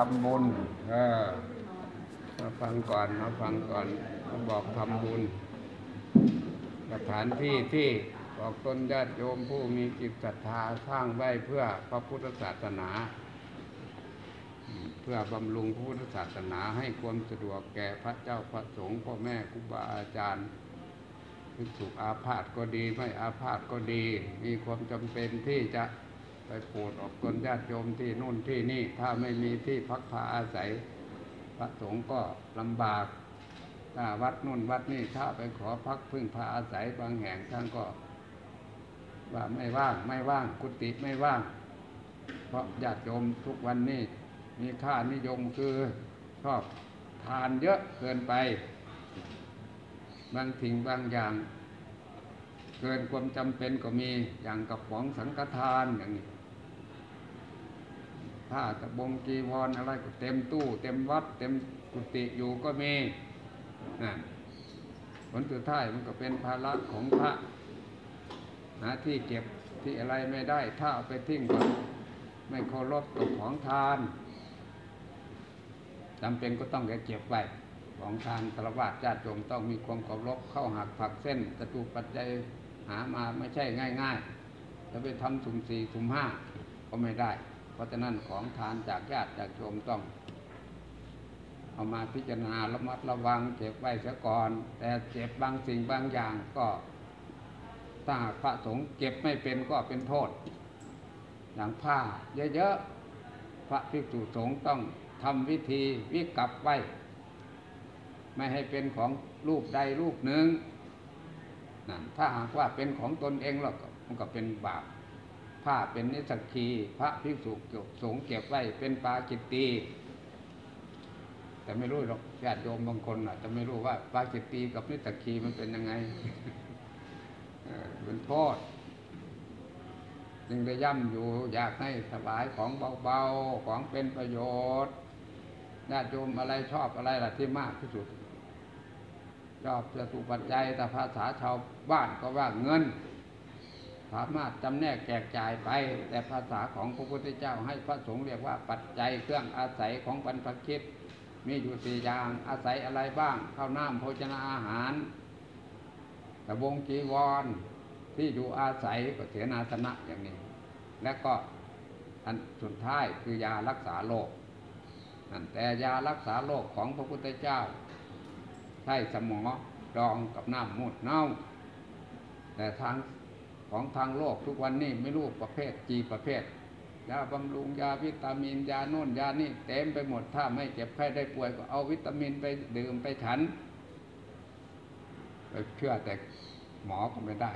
ทำบุญเออมาฟังก่อนมาฟังก่อนมาบอกทำบุญ สถานที่ที่บอกตนญาติโยมผู้มีจิตศรัทธาสร้างไว้เพื่อพระพุทธศาสนา เพื่อบำรุงพระพุทธศาสนาให้ความสะดวกแก่พระเจ้าพระสงฆ์พ่อแม่ครูบาอาจารย์ภิกษุอาพาธก็ดีไม่อาพาธก็ดี มีความจำเป็นที่จะ ไปโปรดออกตนญาติโยมที่นู่นที่นี่ ถ้าไม่มีที่พักพาอาศัย พระสงฆ์ก็ลำบากถ้าวัดนู่นวัดนี่ถ้าไปขอพักพึ่งพาอาศัยบางแห่งท่านก็ ว่าไม่ว่างไม่ว่างกุฏิไม่ว่าง เพราะญาติโยมทุกวันนี้มีค่านิยมคือชอบทานเยอะเกินไป บางสิ่งบางอย่าง เกินความจำเป็นก็มีอย่างกับของสังฆทานอย่างนี้ ผ้าตะบงจีวรอะไรก็เต็มตู้ เต็มวัด เต็มกุฏิอยู่ก็มีนั่นผลสุดท้ายมันก็เป็นภาระของพระหาที่เก็บที่อะไรไม่ได้ ถ้าเอาไปทิ้งก็ไม่เคารพกับของทานจำเป็นก็ต้องแกเก็บไว้ของทานตรวาสญาติโยมต้องมีความเคารพเข้าหักผักเส้นจตุปัจจัยหามาไม่ใช่ง่ายๆจะไปทำสุ่มสี่สุ่มห้าก็ไม่ได้ เพราะฉะนั้นของทานจากญาติจากโยมต้อง เอามาพิจารณาระมัดระวังเก็บไว้เสียก่อน แต่เก็บบางสิ่งบางอย่างก็ถ้าหากพระสงฆ์เก็บไม่เป็นก็เป็นโทษ อย่างผ้าเยอะๆพระภิกษุสงฆ์ต้องทำวิธีวิกลับไว้ ไม่ให้เป็นของรูปใดรูปหนึ่งนั่นถ้าหากว่าเป็นของตนเองแล้วก็มันก็เป็นบาป ผ้าเป็นนิสกคีพระภิกษุสงเก็บไว้เป็นปาจิตตีแต่ไม่รู้หรอกญาติโยมบางคนอาจจะไม่รู้ว่าปาจิตตีกับนิสกคีมันเป็นยังไงเป็นโทษจึงได้ย่ำอยู่อยากให้ถวายของเบาๆของเป็นประโยชน์ญาติโยมอะไรชอบอะไรล่ะที่มากที่สุดชอบจะถูกปัจจัยแต่ภาษาชาวบ้านก็ว่าเงิน สามารถจำแนกแจกจ่ายไป แต่ภาษาของพระพุทธเจ้าให้พระสงฆ์เรียกว่าปัจจัยเครื่องอาศัยของบรรพคิดมีอยู่สี่อย่างอาศัยอะไรบ้างข้าวน้ำโภชนาอาหารตะวงจีวรที่อยู่อาศัยก็เสนาสนะอย่างนี้ และก็อันสุดท้ายคือยารักษาโรคนั่นแต่ยารักษาโรคของพระพุทธเจ้า ใช่สมอดองกับน้ำมูดเน่า แต่ทาง ของทางโลกทุกวันนี้ไม่รู้ประเภทจีประเภทยาบำรุงยาวิตามินยาโน่นยานี่เต็มไปหมดถ้าไม่เจ็บไข้ได้ป่วยก็เอาวิตามินไปดื่มไปฉันไปเชื่อแต่หมอก็ไม่ได้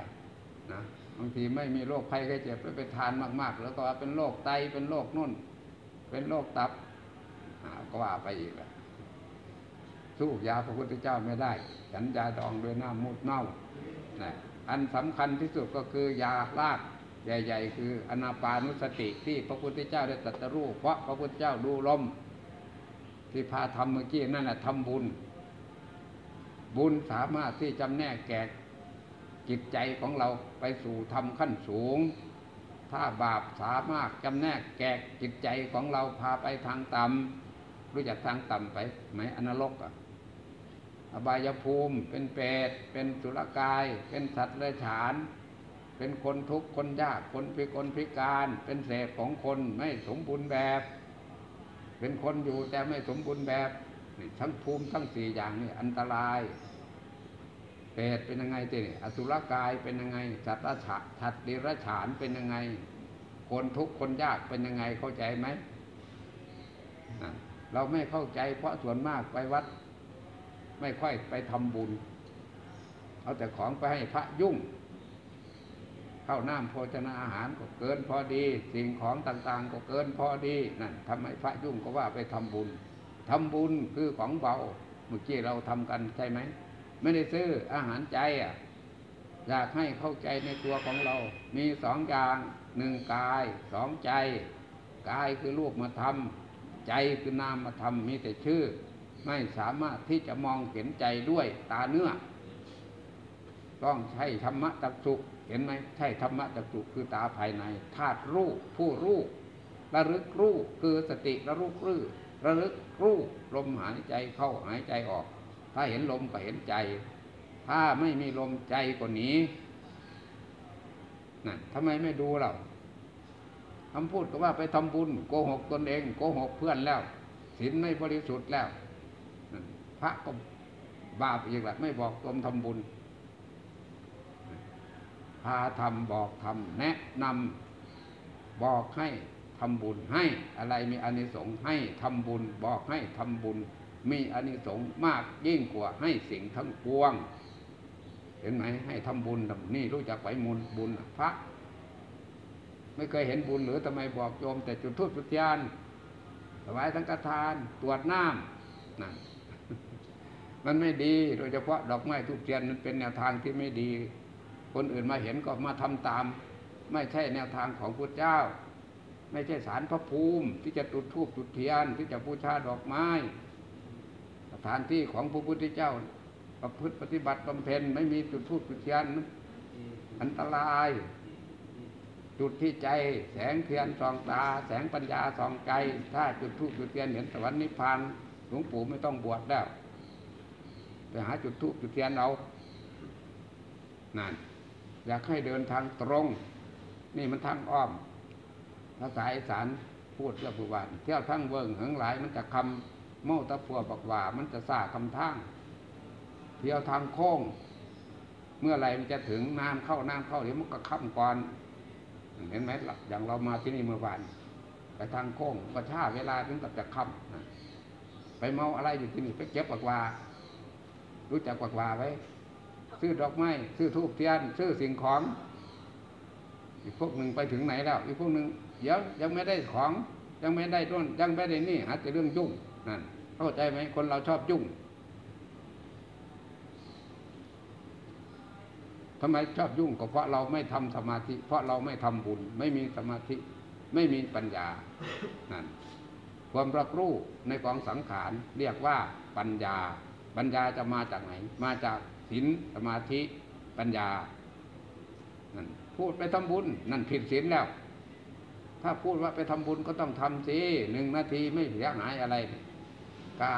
นะบางทีไม่มีโรคภัยไข้เจ็บแล้วไปทานมาก ๆ แล้วก็ว่าเป็นโรคไตเป็นโรคนุ่น เป็นโรคตับก็ว่าไปอีกแหละสู้ยาพระพุทธเจ้าไม่ได้ ฉันยาดองด้วยน้ำมูดเน่านะ อันสำคัญที่สุดก็คือยาลากใหญ่ ๆ คืออนาปานุสติที่พระพุทธเจ้าได้ตรัสรู้เพราะพระพุทธเจ้าดูลมที่พาทำเมื่อกี้นั่นแหละทำบุญ บุญสามารถที่จำแนกแกกจิตใจของเราไปสู่ธรรมขั้นสูง ถ้าบาปสามารถจำแนกแกกจิตใจของเราพาไปทางต่ำรู้จักทางต่ำไปไหมอนรกอะ อบายภูมิ เป็นเปรตเป็นสุรกาย เป็นสัตว์เลื้อยฉาน เป็นคนทุกข์คนยากคนพิกลพิการ เป็นเศษของคนไม่สมบูรณ์แบบ เป็นคนอยู่แต่ไม่สมบูรณ์แบบทั้งภูมิทั้งสี่อย่างนี่อันตราย เปรตเป็นยังไงทีนี่อสุรกายเป็นยังไงสัตว์ราชาสัตว์ดิรัจฉานเป็นยังไง คนทุกข์คนยากเป็นยังไงเข้าใจไหมเราไม่เข้าใจเพราะส่วนมากไปวัด ไม่ค่อยไปทำบุญ เอาแต่ของไปให้พระยุ่ง เข้าน้ำโภชนาอาหารก็เกินพอดี สิ่งของต่างๆ ก็เกินพอดีนั่นทำให้พระยุ่งก็ว่าไปทำบุญทำบุญคือของเบาเมื่อกี้เราทำกันใช่ไหมไม่ได้ซื้ออาหารใจอะอยากให้เข้าใจในตัวของเรา มีสองอย่างหนึ่งกายสองใจ กายคือรูปมาทำใจคือนามธรรมมีแต่ชื่อ ไม่สามารถที่จะมองเห็นใจด้วยตาเนื้อ ต้องใช้ธรรมะจักสุเห็นไหมใช่ธรรมะจักสุคือตาภายในธาตุรู้ผู้รู้ระลึกรู้คือสติระลึกรู้ระลึกรู้ลมหายใจเข้าหายใจออก ถ้าเห็นลมก็เห็นใจ ถ้าไม่มีลมใจก็หนีนั่นทำไมไม่ดูเราคำพูดก็ว่าไปทำบุญโกหกตนเองโกหกเพื่อนแล้วศีลไม่บริสุทธิ์แล้ว พระก็บาปอีกแหละไม่บอกตนทำบุญ พาทำบอกทำแนะนำบอกให้ทำบุญให้อะไรมีอานิสงส์ให้ทำบุญบอกให้ทำบุญ มีอานิสงส์มากยิ่งกว่าให้สิ่งทั้งปวง เห็นไหมให้ทำบุญนี่รู้จักไหวมุลบุญพระ ไม่เคยเห็นบุญหรือทำไมบอกโยมแต่จุดทูปจุดยานถวายสังฆทานตรวจน้ำนั่น มันไม่ดีโดยเฉพาะดอกไม้ทุกเทียนมันเป็นแนวทางที่ไม่ดี คนอื่นมาเห็นก็มาทำตาม ไม่ใช่แนวทางของพุทธเจ้า ไม่ใช่สารพระภูมิ ที่จะจุดธูปจุดเทียน ที่จะบูชาดอกไม้ สถานที่ของพระพุทธเจ้า ประพฤติปฏิบัติบำเพ็ญไม่มีจุดธูปจุดเทียนอันตราย จุดที่ใจแสงเทียนส่องตา แสงปัญญาส่องใจถ้าจุดธูปจุดเทียนเห็นสวรรค์นิพพานหลวงปู่ไม่ต้องบวชแล้ว ไปหาจุดธูปจุดเทียนเอานั่นอยากให้เดินทางตรง นี่มันทางอ้อมภาษาอีสานพูดเรื่องผู้วานเที่ยวทั้งเวิงเหิงหลายมันจะคำเมาตะพัวบอกว่า มันจะซาคำทางเที่ยวทางโค้ง เมื่อไรมันจะถึงน้ำเข้าน้ำเข้าเดี๋ยวมันก็ค่ำก่อนเห็นไหมล่ะอย่างเรามาที่นี่เมื่อวานไปทางโค้งก็ช้าเวลาถึงกับจะค่ำไปเมาอะไรอยู่ที่นี่ไปเก็บปากว่า รู้จักปากวาไว้ ซื้อดอกไม้ซื้อทูบเทียนซื้อสิ่งของ อีกพวกหนึ่งไปถึงไหนแล้ว อีกพวกหนึ่งเดี๋ยวยังไม่ได้ของยังไม่ได้ต้นยังไม่ได้นี่หาแต่เรื่องยุ่งนั่นเข้าใจไหมคนเราชอบยุ่งทำไมชอบยุ่งก็เพราะเราไม่ทำสมาธิ เพราะเราไม่ทำบุญ ไม่มีสมาธิ ไม่มีปัญญานั่นความรับรู้ในกองสังขารเรียกว่าปัญญา ปัญญาจะมาจากไหน มาจากศีลสมาธิปัญญานั่นพูดไปทำบุญ นั่นผิดศีลแล้ว ถ้าพูดว่าไปทำบุญก็ต้องทำสิหนึ่งนาทีไม่เสียหายอะไรกา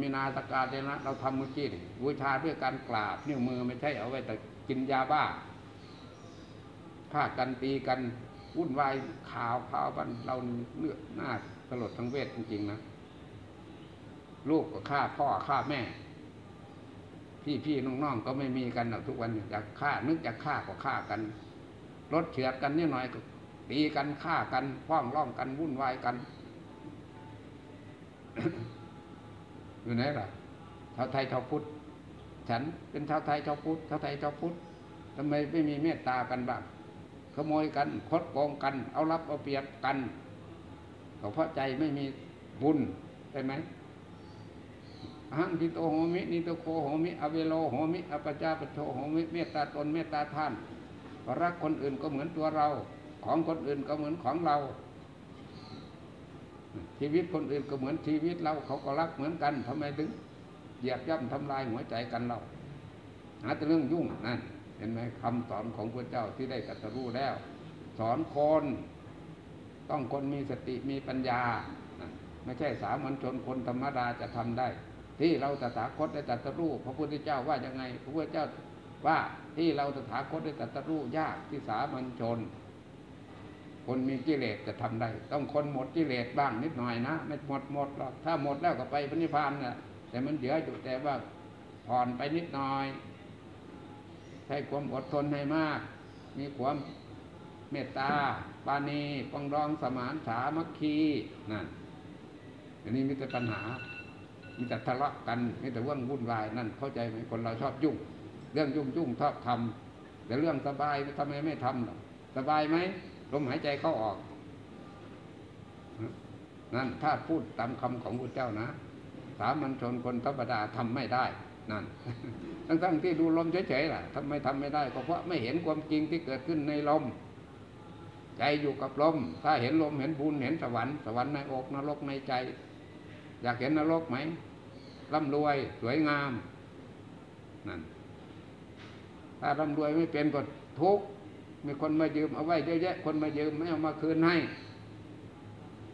มีนาสกาเจนะเราทำเมื่อกี้บูชาด้วยการกราบนิ้วมือไม่ใช่เอาไว้แต่กินยาบ้าฆ่ากันตีกันวุ่นวายข่าวข่าวบันเราเลือดหน้าสลดทั้งเวทจริงๆนะ ลูกก็ฆ่าพ่อฆ่าแม่ พี่พี่น้องๆก็ไม่มีกันหรอกทุกวันอยากฆ่านึกอยากฆ่าก็ฆ่ากันรถเฉียดกันนิดหน่อยก็ตีกันฆ่ากันฟ้องร้องกันวุ่นวายกัน อยู่ไหนล่ะชาวไทยชาวพุทธฉันเป็นชาวไทยชาวพุทธชาวไทยชาวพุทธทำไมไม่มีเมตตากันบ้างขโมยกันคดโกงกัน เอารับเอาเปรียบกันเพราะใจไม่มีบุญใช่ไหม อหัง สุขิโตโหมิ นิททุกโข โหมิ อเวโร โหมิ อัพยาปัชโฌ โหมิ เมตตาตนเมตตาท่าน รักคนอื่นก็เหมือนตัวเรา ของคนอื่นก็เหมือนของเรา ชีวิตคนอื่นก็เหมือนชีวิตเราเขาก็รักเหมือนกันทำไมถึงเหยียบย่ำทำลายหัวใจกันเราหาแต่เรื่องยุ่งนั่นเห็นไหมคำสอนของพระเจ้าที่ได้ตรัสรู้แล้ว สอนคนต้องคนมีสติมีปัญญา ไม่ใช่สามัญชนคนธรรมดาจะทำได้ ที่เราตถาคตได้ตรัสรู้พระพุทธเจ้าว่ายังไง พระพุทธเจ้าว่าที่เราตถาคตได้ตรัสรู้ยากที่สามัญชน คนมีกิเลสจะทำได้ ต้องคนหมดกิเลสบ้างนิดหน่อยนะไม่หมดหมดหรอกถ้าหมดแล้วก็ไปพระนิพพานน่ะแต่มันเหลืออยู่แต่ว่าผ่อนไปนิดหน่อยใช้ความอดทนให้มาก มีความเมตตา ปานีปองรองสมานสามัคคีนั่นอันนี้มีแต่ปัญหา มีแต่ทะเลาะกันมีแต่ว่างวุ่นวายนั่นเข้าใจไหมคนเราชอบยุ่ง เรื่องยุ่งยุ่งชอบทำแต่เรื่องสบายทำไมไม่ทำหรอสบายไหมลมหายใจเข้าออก นั่นถ้าพูดตามคำของพระเจ้านะ สามัญชนคนธรรมดาทำไม่ได้นั่นทั้งๆที่ดูลมเฉยๆล่ะทำไมทำไม่ได้ก็เพราะไม่เห็นความจริงที่เกิดขึ้นในลม ใจอยู่กับลม ถ้าเห็นลมเห็นบุญเห็นสวรรค์สวรรค์ในอกนรกในใจ อยากเห็นนรกไหมร่ำรวย สวยงามนั่นถ้าร่ำรวยไม่เป็นก็ทุกข์มีคนมายืมเอาไว้เยอะแยะ คนมายืมไม่เอามาคืนให้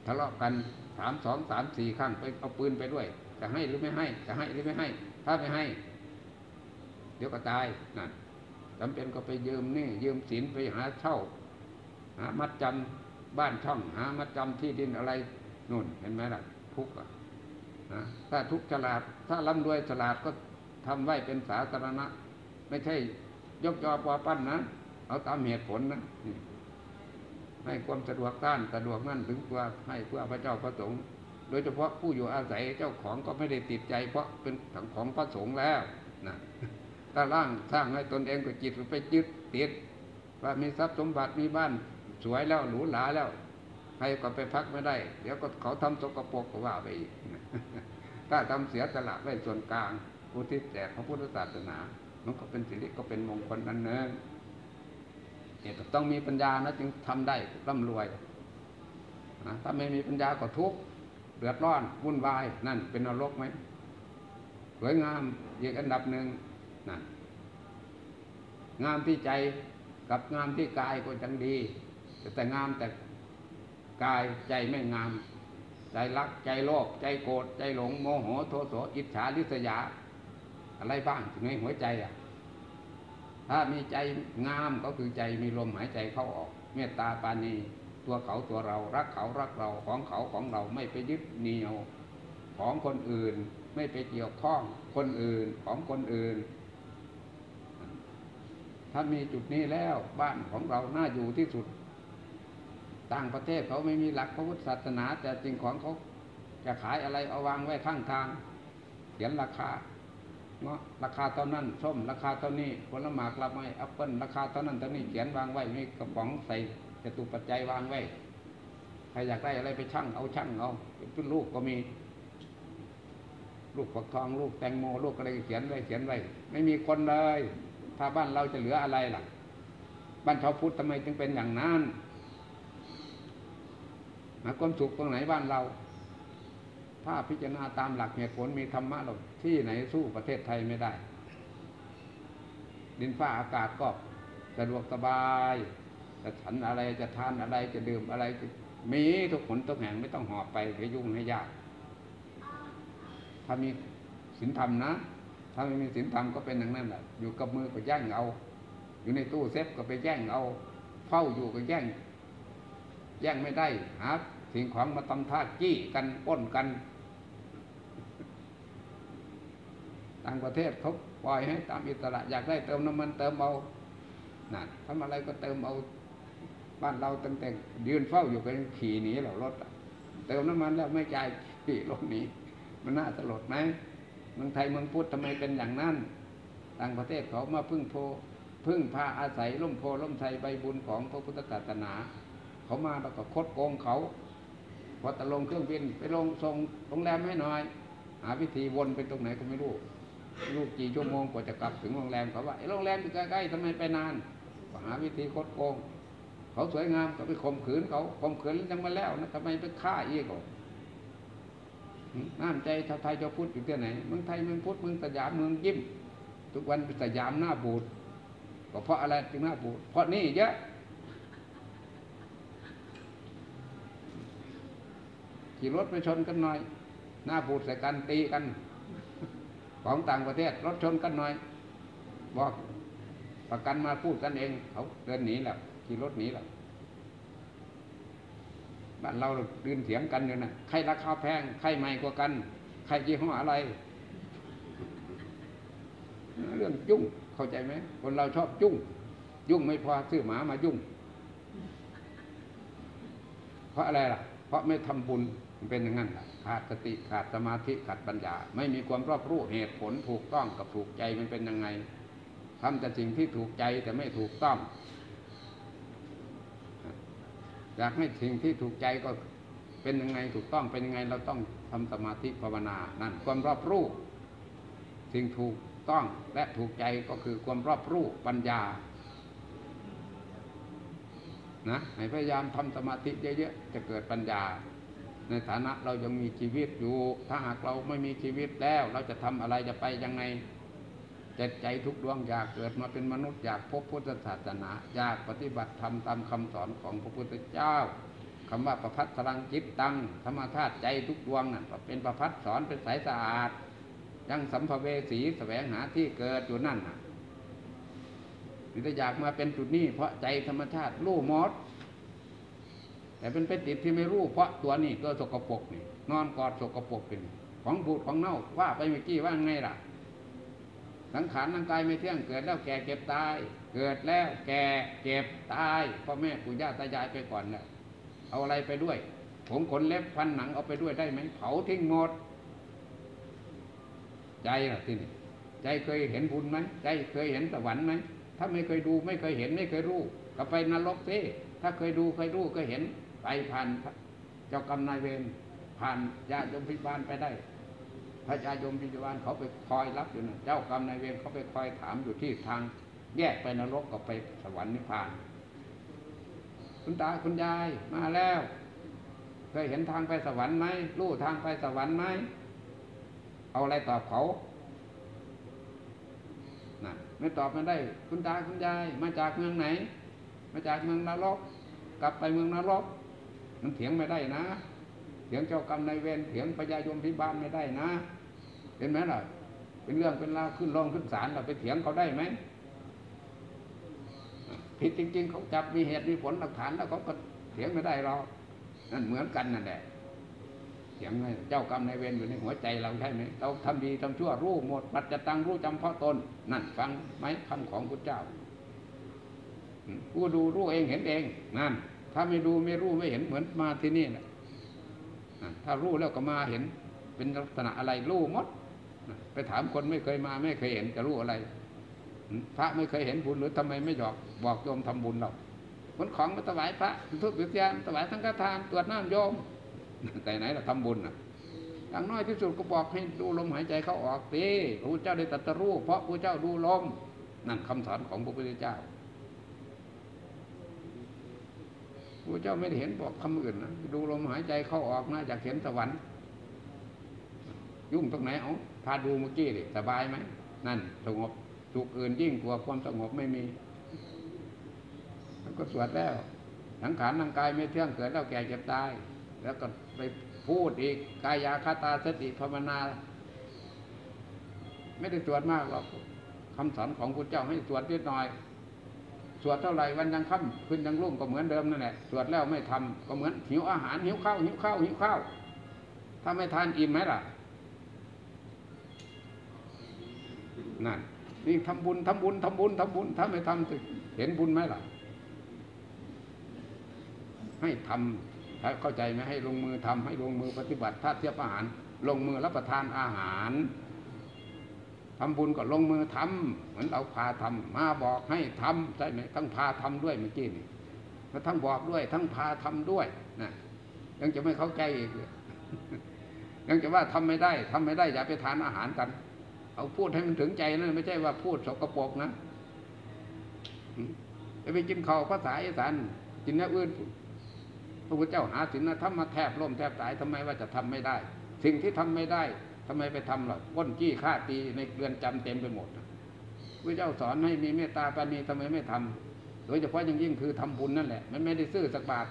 ทะเลาะกันสามสองสามสี่ครั้งไปเอาปืนไปด้วย จะให้หรือไม่ให้ จะให้หรือไม่ให้ ถ้าไม่ให้ เดี๋ยวก็ตายนั่นจำเป็นก็ไปยืมนี่ยืมสินไปหาเช่า หามัดจำบ้านช่อง หามัดจำที่ดินอะไรนู่นเห็นไหมล่ะทุกข์อะนะ ถ้าทุกฉลาด ถ้าร่ำรวยฉลาดก็ทำไว้เป็นสาธารณะ ไม่ใช่ยกยอปอปั้นนะ เอาตามเหตุผลนะให้ความสะดวกต้านสะดวกนั่นถึงตัวให้เพื่อพระเจ้าพระสงฆ์โดยเฉพาะผู้อยู่อาศัยเจ้าของก็ไม่ได้ติดใจ เพราะเป็นของพระสงฆ์แล้วนะถ้าร่างสร้างให้ตนเองก็จิตไปยึดติดว่ามีทรัพย์สมบัติมีบ้านสวยแล้วหรูหราแล้ว ใครก็ไปพักไม่ได้ เดี๋ยวก็เขาทำสกปรกก็ว่าไปอีกถ้าทำเสียสละไว้ส่วนกลางผู้ที่แจกพระพุทธศาสนา มันก็เป็นสิริก็เป็นมงคลนั้นเนินเนี่ยต้องมีปัญญานะจึงทำได้ร่ำรวยนะถ้าไม่มีปัญญาก็ทุกข์เดือดร้อนวุ่นวายนั่นเป็นนรกไหมสวยงามอีกอันดับหนึ่งนั่นงามที่ใจกับงามที่กายก็จังดี แต่งามแต่ กายใจไม่งาม ใจรักใจโลภใจโกรธใจหลงโมโหโทโสอิจฉาริษยา อะไรบ้างถึงในหัวใจอะ ถ้ามีใจงามก็คือใจมีลมหายใจเข้าออก เมตตาปานีตัวเขาตัวเรารักเขารักเราของเขาของเราไม่ไปยึดเหนี่ยวของคนอื่นไม่ไปเกี่ยวข้องคนอื่นของคนอื่น ถ้ามีจุดนี้แล้วบ้านของเราน่าอยู่ที่สุด ต่างประเทศเขาไม่มีหลักพระพุทธศาสนา แต่จริงของเขาจะขายอะไรเอาวางไว้ข้างทางเขียนราคาเนาะราคาเท่านั้นส้มราคาเท่านี้ผลไม้กระไม้แอปเปิ้ลราคาเท่านั้นเท่านี้เขียนวางไว้มีกระป๋องใส่จตุปัจจัยวางไว้ใครอยากได้อะไรไปชั่งเอาชั่งเอาเป็นลูกก็มีลูกฝักทองลูกแตงโมลูกอะไรเขียนไว้เขียนไว้ ไม่มีคนเลย ถ้าบ้านเราจะเหลืออะไรล่ะ บ้านชาวพุทธทำไมจึงเป็นอย่างนั้น หาความสุขตรงไหนบ้านเรา ถ้าพิจารณาตามหลักเหตุผลมีธรรมะเราที่ไหนสู้ประเทศไทยไม่ได้ ดินฟ้าอากาศก็สะดวกสบายจะฉันอะไรจะทานอะไรจะดื่มอะไรมีทุกผลทุกแห่งไม่ต้องหอบไปไปยุ่งให้ยากถ้ามีศีลธรรมนะ ถ้าไม่มีศีลธรรมก็เป็นอย่างนั้นแหละอยู่กับมือก็แย่งเอา อยู่ในตู้เซฟก็ไปแย่งเอา เฝ้าอยู่ก็แย่ง แย่งไม่ได้หา สิ่งของมาทำท่าจี้กันป้นกัน ต่างประเทศเขาปล่อยให้ตามอิสระอยากได้เติมน้ำมันเติมเอานั่นทำอะไรก็เติมเอาบ้านเราตั้งแต่ยืนเฝ้าอยู่กันขี่หนีเหล่ารถเติมน้ำมันแล้วไม่จ่ายขี่รถหนีมันน่าสลดไหมเมืองไทยเมืองพุทธทำไมเป็นอย่างนั้น ต่างประเทศเขามาพึ่งโพพึ่งพาอาศัยร่มโพร่มไทรใบบุญของพระพุทธศาสนา เขามาแล้วก็คดโกงเขา อตะลงเครื่องบินไปลงส่งโรงแรมให้หน่อย หาวิธีวนไปตรงไหนก็ไม่รู้ลูกกี่ชั่วโมงกว่าจะกลับถึงโรงแรมเขาว่าไอ้โรงแรมอยู่ใกล้ๆทำไมไปนานก็หาวิธีคดโกง เขาสวยงามก็ไปข่มขืนเขาข่มขืนยังมาแล้วนะทำไมไปฆ่าอีกอะน้ำใจชาวไทยชาวพุทธอยู่ที่ไหนเมืองไทยเมืองพุทธเมืองสยามเมืองยิ้ม ทุกวันสยามหน้าบูดก็เพราะอะไรจึงหน้าบูดเพราะนี่เยอะ ขี่รถไปชนกันหน่อย หน้าบูดใส่กันตีกัน ของต่างประเทศรถชนกันหน่อย บอกประกันมาพูดกันเองเขาเดินหนีแล้วขี่รถหนีแล้วบ้านเราดืนเสียงกันอยู่นะใครราคาแพงใครใหม่กว่ากัน ใครยี่ห้ออะไร เรื่องยุ่งเข้าใจไหมคนเราชอบยุ่งยุ่งไม่พอซื้อหมามายุ่ง เพราะอะไรล่ะ เพราะไม่ทำบุญ มันเป็นอย่างนั้นล่ะขาดสติขาดสมาธิขาดปัญญา ไม่มีความรอบรู้เหตุผลถูกต้องกับถูกใจมันเป็นยังไงทำแต่สิ่งที่ถูกใจแต่ไม่ถูกต้องอยากให้สิ่งที่ถูกใจก็เป็นยังไงถูกต้องเป็นยังไงเราต้องทำสมาธิภาวนานั่นความรอบรู้สิ่งถูกต้องและถูกใจก็คือความรอบรู้ปัญญานะให้พยายามทำสมาธิเยอะๆจะเกิดปัญญา ในฐานะเรายังมีชีวิตอยู่ ถ้าหากเราไม่มีชีวิตแล้ว เราจะทำอะไรจะไปยังไงจใจทุกดวงอยากเกิดมาเป็นมนุษย์อยากพบพุทธศาสนา อยากปฏิบัติธรรมตามคำสอนของพระพุทธเจ้าคำว่าประพัดพลังจิตตังธรรมธาตุใจทุกดวงนั่นเป็นประพัดสอนเป็นสายสะอาด ยังสัมภเวสีแสวงหาที่เกิดอยู่นั่นน่ะนี่ถ้าอยากมาเป็นจุดนี้เพราะใจธรรมชาติรู้หมด แต่เป็นไปติดที่ไม่รู้เพราะตัวนี้ตัวสกปรกนี่นอนกอดสกปรกเป็นของบูดของเน่าว่าไปเมื่อกี้ว่าไงล่ะ สังขารร่างกายไม่เที่ยงเกิดแล้วแก่เก็บตาย เกิดแล้วแก่เก็บตายพ่อแม่ปู่ย่าตายายไปก่อนแล้วเอาอะไรไปด้วยผมขนเล็บฟันหนังเอาไปด้วยได้ไหมเผาทิ้งหมด ใจล่ะที่นี่ใจเคยเห็นบุญไหมใจเคยเห็นสวรรค์ไหมถ้าไม่เคยดูไม่เคยเห็นไม่เคยรู้ก็ไปนรกสิถ้าเคยดูเคยรู้เคยเห็น ไปผ่านเจ้ากรรมนายเวรผ่านญาติโยมพิบาลไปได้ พระญาติโยมพิบาลเขาไปคอยรับอยู่นะเจ้ากรรมนายเวรเขาไปคอยถามอยู่ที่ทาง แยกไปนรกกับไปสวรรค์นิพพาน คุณตาคุณยายมาแล้ว เคยเห็นทางไปสวรรค์ไหมรู้ทางไปสวรรค์ไหมเอาอะไรตอบเขานะไม่ตอบไม่ได้ คุณตาคุณยายมาจากเมืองไหน มาจากเมืองนรก กลับไปเมืองนรก มันเถียงไม่ได้นะ เถียงเจ้ากรรมนายเวรเถียงพญายมพิบาลไม่ได้นะ เห็นไหมล่ะ เป็นเรื่องเป็นราวขึ้นรองขึ้นศาลเราไปเถียงเขาได้ไหมผิดจริง ๆ เขาจับมีเหตุมีผลหลักฐานแล้วเขาก็เถียงไม่ได้หรอกนั่นเหมือนกันนั่นแหละเถียงไงเจ้ากรรมนายเวรอยู่ในหัวใจเราใช่ไหมเราทำดีทำชั่วรู้หมดปัจจตังรู้จำเพาะตน นั่นฟังไหมคำของพุทธเจ้าผู้ดูรู้เองเห็นเองนั่น ถ้าไม่ดูไม่รู้ไม่เห็นเหมือนมาที่นี่แหละถ้ารู้แล้วก็มาเห็น เป็นลักษณะอะไรรู้มดไปถามคนไม่เคยมาไม่เคยเห็นจะรู้อะไร พระไม่เคยเห็นบุญหรือทำไมไม่หอกบอกโยมทำบุญเราขนของมาถวายพระทุกวิทยานถวายทั้งฆทานตรวจน้ำโยมแต่ไหนเราทำบุญอะอย่างน้อยที่สุดก็บอกให้ดูลมหายใจเขาออกสิพระพุทธเจ้าได้ตรัสรู้เพราะพระเจ้าดูลมนั่นคำสอนของพระพุทธเจ้า พระเจ้าไม่ได้เห็นบอกคำอื่นนะดูลมหายใจเข้าออกนะอยากเห็นสวรรค์ ยุ่งตรงไหนเอาพาดูเมื่อกี้ดิสบายไหมนั่นสงบสุขอื่นยิ่งกว่าความสงบไม่มีมันก็สวดแล้วสังขารร่างกายไม่เที่ยงเกิดแล้วแก่เจ็บตาย แล้วก็ไปพูดอีกกายาคาตาสติภาวนา ไม่ได้สวดมากหรอกคำสอนของพระเจ้าให้สวดนิดหน่อย สวดเท่าไหร่วันยังค่ำขึ้นยังรุ่งก็เหมือนเดิมนั่นแหละสวดแล้วไม่ทำก็เหมือนหิวอาหารหิวข้าวหิวข้าวหิวข้าวถ้าไม่ทานอิ่มไหมล่ะนั่นนี่ทำบุญทำบุญทำบุญทำบุญถ้าไม่ทำเห็นบุญไหมล่ะ ให้ทำเข้าใจไหมให้ลงมือทำให้ลงมือปฏิบัติถ้าเทียบอาหาร ลงมือรับประทานอาหาร ทำบุญก็ลงมือทำเหมือนเราพาทำมาบอกให้ทำใช่ไหมทั้งพาทำด้วยเมื่อกี้นี่มาทั้งบอกด้วย ทั้งพาทำด้วยนะยังจะไม่เข้าใจอีกยังจะว่าทำไม่ได้ทำไม่ได้อย่าไปทานอาหารกัน เอาพูดให้มันถึงใจนะไม่ใช่ว่าพูดสกปรกนะจะไปกินข้าวภาษาอีสานกินเนื้ออื่นพระพุทธเจ้าหาศีลนะทำมาแทบล่มแทบตายทำไมว่าจะทำไม่ได้ สิ่งที่ทำไม่ได้ ทำไมไปทำล่ะป้นจี้ฆ่าตีในเรือนจำเต็มไปหมดพระเจ้าสอนให้มีเมตตาปานีทำไมไม่ทำโดยเฉพาะยิ่งยิ่งคือทำบุญนั่นแหละ มันไม่ได้ซื้อสักบาท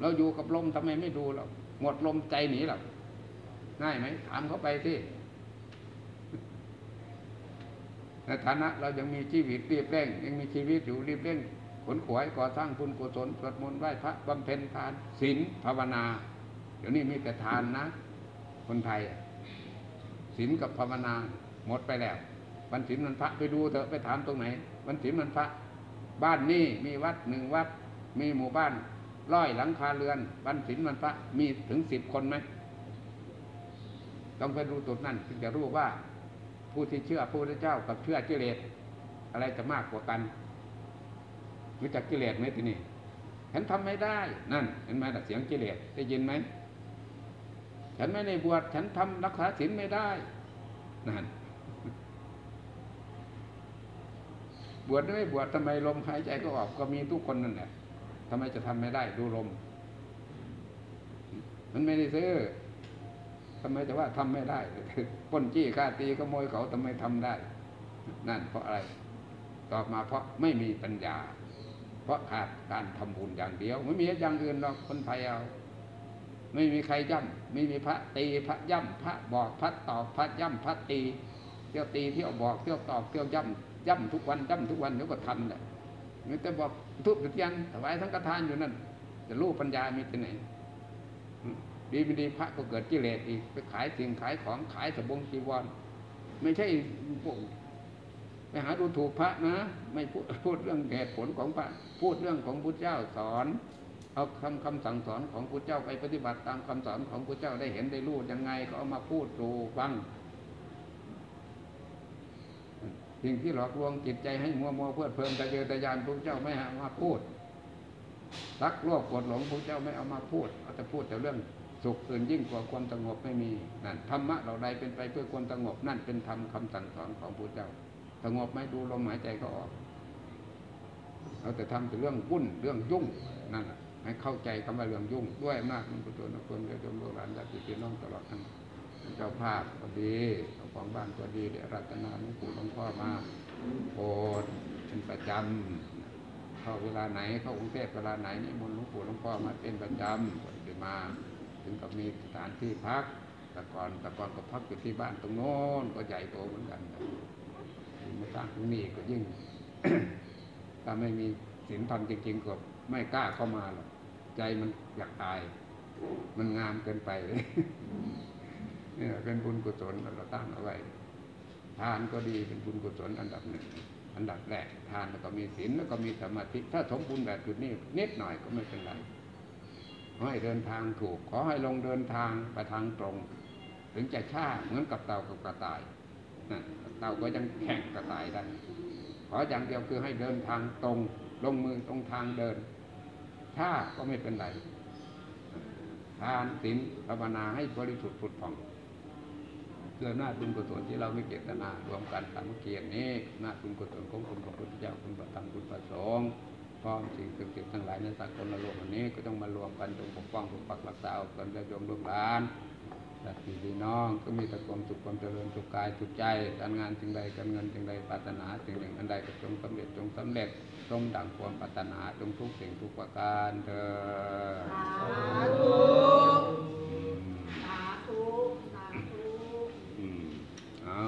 เราอยู่กับลมทำไมไม่ดูเราหมดลมใจหนีหรอง่ายไหมถามเขาไปที่ในฐานะเรายังมีชีวิตรีบเร่ง ยังมีชีวิตอยู่รีบเร่งขนขวายก่อสร้างบุญกุศลสวดมนต์ไหว้พระบำเพ็ญทานศีลภาวนา เดี๋ยวนี้มีแต่ทานนะ คนไทย ศีลกับภาวนาหมดไปแล้ววันศีลวันพระไปดูเถอะไปถามตรงไหน วันศีลวันพระ บ้านนี้มีวัดหนึ่งวัด มีหมู่บ้านร้อยหลังคาเรือน วันศีลวันพระมีถึงสิบคนไหมต้องไปดูจุดนั้นถึงจะรู้ว่า ผู้ที่เชื่อพระพุทธเจ้ากับเชื่อกิเลสอะไรจะมากกว่ากันรู้จักกิเลสไหมทีนี้ฉันทำไม่ได้นั่นเห็นไหมแต่เสียงกิเลสได้ยินไหม ฉันไม่ได้บวชฉันทำรักษาศีลไม่ได้นั่นบวชไม่บวชทำไมลมหายใจก็ออกก็มีทุกคนนั่นแหละทำไมจะทำไม่ได้ดูลม มันไม่ได้ซื้อทำไมจะว่าทำไม่ได้ป้นจี้ฆ่าตีขโมยเขาทำไมทำได้ นั่นเพราะอะไร ตอบมาเพราะไม่มีปัญญา เพราะขาดการทำบุญอย่างเดียว ไม่มีอย่างอื่นหรอกคนไทยเอา ไม่มีใครย่ำไม่มีพระตีพระย่ำพระบอกพระตอบพระย่ำพระตีเที่ยวตีเที่ยวบอกเที่ยวตอบเที่ยวย่ำย่ำทุกวันย่ำทุกวันเดี๋ยวก็ทำแหละมีแต่บอกทุบจุดยันถวายทั้งกระทานอยู่นั่นจะรู้ปัญญามีที่ไหนดีไม่ดีพระก็เกิดกิเลสอีกไปขายสิ่งขายของขายสบงจีวร ไม่ใช่พวกไปหาดูถูกพระนะ ไม่พูดพูดเรื่องเหตุผลของพระ พูดเรื่องของพุทธเจ้าสอน เอาคำคำสั่งสอนของพุทธเจ้าไปปฏิบัติตามคำสอนของพุทธเจ้าได้เห็นได้รู้ยังไงก็เอามาพูดดูฟังสิ่งที่หลอกลวงจิตใจให้มัวมัวเพื่อเพลินตะเยอตยานพระเจ้าไม่เอามาพูดรักโลภกดหลงพระเจ้าไม่เอามาพูดเอาแต่พูดแต่เรื่องสุขอื่นยิ่งกว่าความสงบไม่มีนั่นธรรมะเราใดเป็นไปเพื่อความสงบนั่นเป็นธรรมคำสั่งสอนของพระเจ้าสงบไหมดูลมหายใจก็ออกเราแต่ทำแต่เรื่องวุ่นเรื่องยุ่งนั่นแหละ ให้เข้าใจคำว่าเรื่องยุ่งด้วยอำนาจมันกุศลคุณเดชมโลกหลานญาติพี่น้องตลอดทั้งเจ้าภาพก็ดีเจ้าของบ้านก็ดีเดี๋ยวรัตนาหลวงปู่หลวงพ่อมาโปรดเป็นประจำเข้าเวลาไหนเข้ากรุงเทพเวลาไหนนี่มนหลวงปู่หลวงพ่อมาเป็นประจำก็ได้มา ถึงกับมีสถานที่พักแต่ก่อนแต่ก่อนก็พักอยู่ที่บ้านตรงโน้นก็ใหญ่โตเหมือนกันมาสร้างตรงนี้ก็ยิ่งถ้าไม่มีศีลธรรมจริงๆก็ไม่กล้าเข้ามาหรอก ใจมันอยากตาย มันงามเกินไปเนี่ยเป็นบุญกุศลเราตั้งเอาไว้ ทานก็ดีเป็นบุญกุศลอันดับหนึ่งอันดับแรกทานแล้วก็มีศีลแล้วก็มีสมาธิถ้าสมบูรณ์แบบจุดนี้นิดหน่อยก็ไม่เป็นไรขอให้เดินทางถูก ขอให้ลงเดินทางไปทางตรง ถึงจะช้าเหมือนกับเต่ากับกระต่ายนะเต่าก็ยังแข่งกระต่ายได้ขออย่างเดียวคือให้เดินทางตรง ลงมือตรงทางเดิน ถ้าก็ไม่เป็นไรทานศีลภาวนาให้บริสุทธิ์ผุดผ่องเพื่อหน้าบุญกุศลที่เราไม่เจตนารวมกันสามัคคียรตินี้หน้าบุญกุศลของคุณพระพุทธเจ้าคุณพระธรรมคุณพระสงฆ์พร้อมสิ่งศักดิ์สิทธิ์ทั้งหลายในสากลโลกวันนี้ก็ต้องมารวมกันจงปกป้องปกปักรักษาเอากันจะยมลูกหลาน สัตว์พี่น้องก็มีแต่ความสุขความเจริญสุขกายสุขใจการงานจึงใดการเงินจึงใดปัตรถนาจึงหนึ่งอันใดก็จงสำเร็จจงสำเร็จจงดังความปัตรถนาจงทุกสิ่งทุกประการเถิดสาธุสาธุสาธุอ๋อ